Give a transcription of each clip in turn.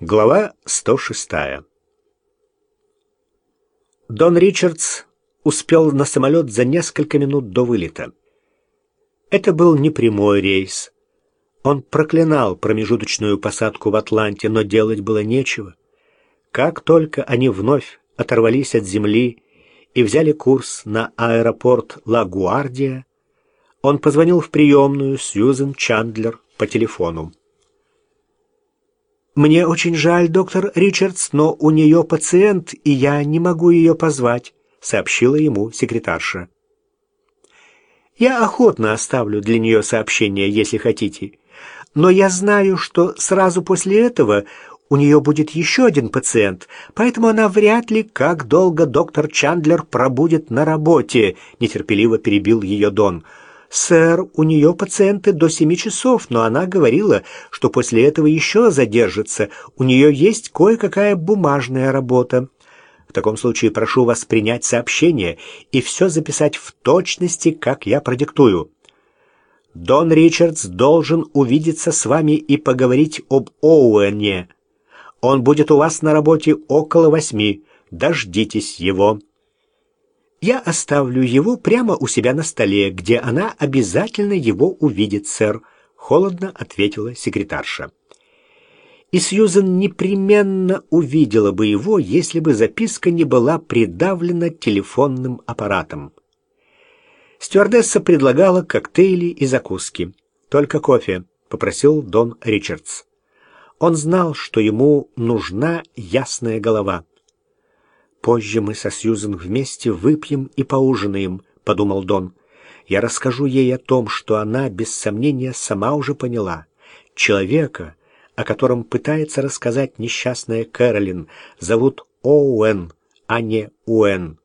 Глава 106. Дон Ричардс успел на самолет за несколько минут до вылета. Это был не прямой рейс. Он проклинал промежуточную посадку в Атланте, но делать было нечего. Как только они вновь оторвались от земли и взяли курс на аэропорт Ла-Гуардия, он позвонил в приемную Сьюзен Чандлер по телефону. «Мне очень жаль, доктор Ричардс, но у нее пациент, и я не могу ее позвать», — сообщила ему секретарша. «Я охотно оставлю для нее сообщение, если хотите. Но я знаю, что сразу после этого у нее будет еще один пациент, поэтому она вряд ли, как долго доктор Чандлер пробудет на работе», — нетерпеливо перебил ее Дон. «Сэр, у нее пациенты до семи часов, но она говорила, что после этого еще задержится. У нее есть кое-какая бумажная работа. В таком случае прошу вас принять сообщение и все записать в точности, как я продиктую. Дон Ричардс должен увидеться с вами и поговорить об Оуэне. Он будет у вас на работе около восьми. Дождитесь его». Я оставлю его прямо у себя на столе, где она обязательно его увидит, сэр, холодно ответила секретарша. И Сьюзен непременно увидела бы его, если бы записка не была придавлена телефонным аппаратом. Стюардесса предлагала коктейли и закуски. «Только кофе», — попросил Дон Ричардс. Он знал, что ему нужна ясная голова. «Позже мы со Сьюзен вместе выпьем и поужинаем», — подумал Дон. «Я расскажу ей о том, что она, без сомнения, сама уже поняла. Человека, о котором пытается рассказать несчастная Кэролин, зовут Оуэн, а не Уэн».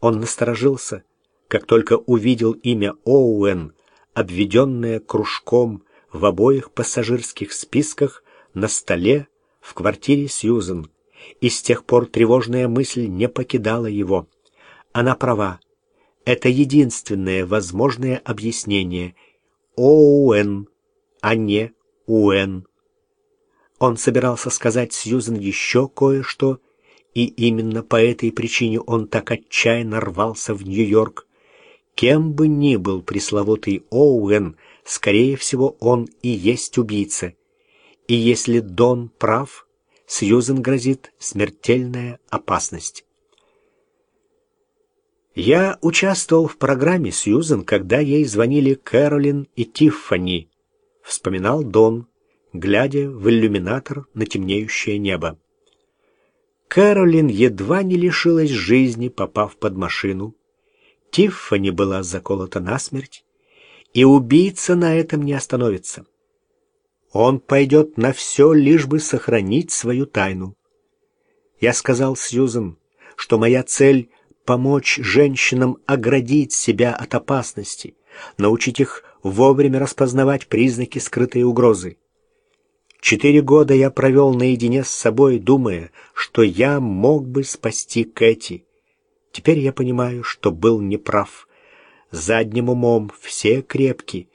Он насторожился, как только увидел имя Оуэн, обведенное кружком в обоих пассажирских списках на столе в квартире Сьюзен и с тех пор тревожная мысль не покидала его. Она права. Это единственное возможное объяснение. Оуэн, а не Уэн. Он собирался сказать Сьюзен еще кое-что, и именно по этой причине он так отчаянно рвался в Нью-Йорк. Кем бы ни был пресловутый Оуэн, скорее всего, он и есть убийца. И если Дон прав, Сьюзен грозит смертельная опасность. Я участвовал в программе Сьюзен, когда ей звонили Кэролин и Тиффани, вспоминал Дон, глядя в иллюминатор на темнеющее небо. Кэролин едва не лишилась жизни, попав под машину. Тиффани была заколота насмерть, и убийца на этом не остановится. Он пойдет на все, лишь бы сохранить свою тайну. Я сказал Сьюзен, что моя цель — помочь женщинам оградить себя от опасности, научить их вовремя распознавать признаки скрытой угрозы. Четыре года я провел наедине с собой, думая, что я мог бы спасти Кэти. Теперь я понимаю, что был неправ. Задним умом все крепки,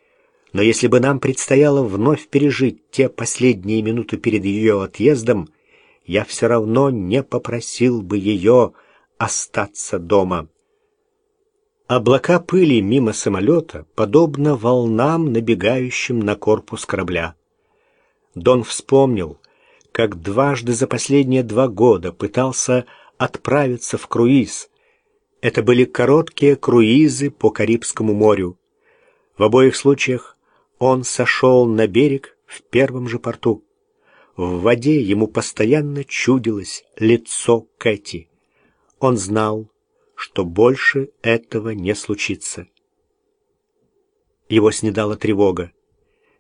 но если бы нам предстояло вновь пережить те последние минуты перед ее отъездом, я все равно не попросил бы ее остаться дома. Облака пыли мимо самолета подобно волнам, набегающим на корпус корабля. Дон вспомнил, как дважды за последние два года пытался отправиться в круиз. Это были короткие круизы по Карибскому морю. В обоих случаях он сошел на берег в первом же порту. В воде ему постоянно чудилось лицо Кэти. Он знал, что больше этого не случится. Его снедала тревога.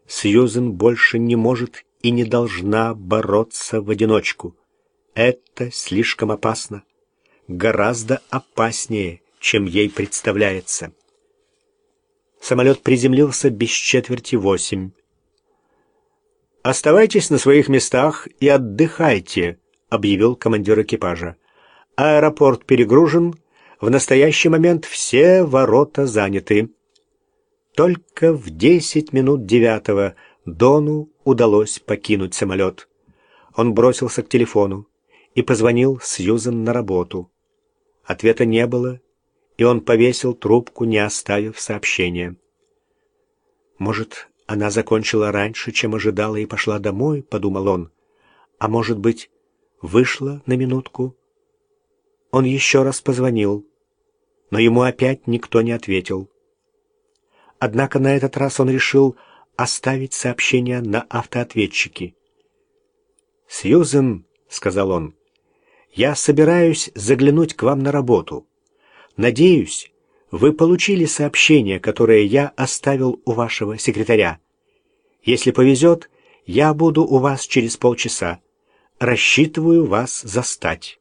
Сьюзен больше не может и не должна бороться в одиночку. Это слишком опасно. Гораздо опаснее, чем ей представляется. Самолет приземлился без четверти восемь. «Оставайтесь на своих местах и отдыхайте», — объявил командир экипажа. «Аэропорт перегружен. В настоящий момент все ворота заняты». Только в десять минут девятого Дону удалось покинуть самолет. Он бросился к телефону и позвонил Сьюзен на работу. Ответа не было, и он повесил трубку, не оставив сообщения. «Может, она закончила раньше, чем ожидала, и пошла домой?» — подумал он. «А может быть, вышла на минутку?» Он еще раз позвонил, но ему опять никто не ответил. Однако на этот раз он решил оставить сообщение на автоответчике. «Сьюзен», — сказал он, — «я собираюсь заглянуть к вам на работу. Надеюсь, вы получили сообщение, которое я оставил у вашего секретаря. Если повезет, я буду у вас через полчаса. Рассчитываю вас застать».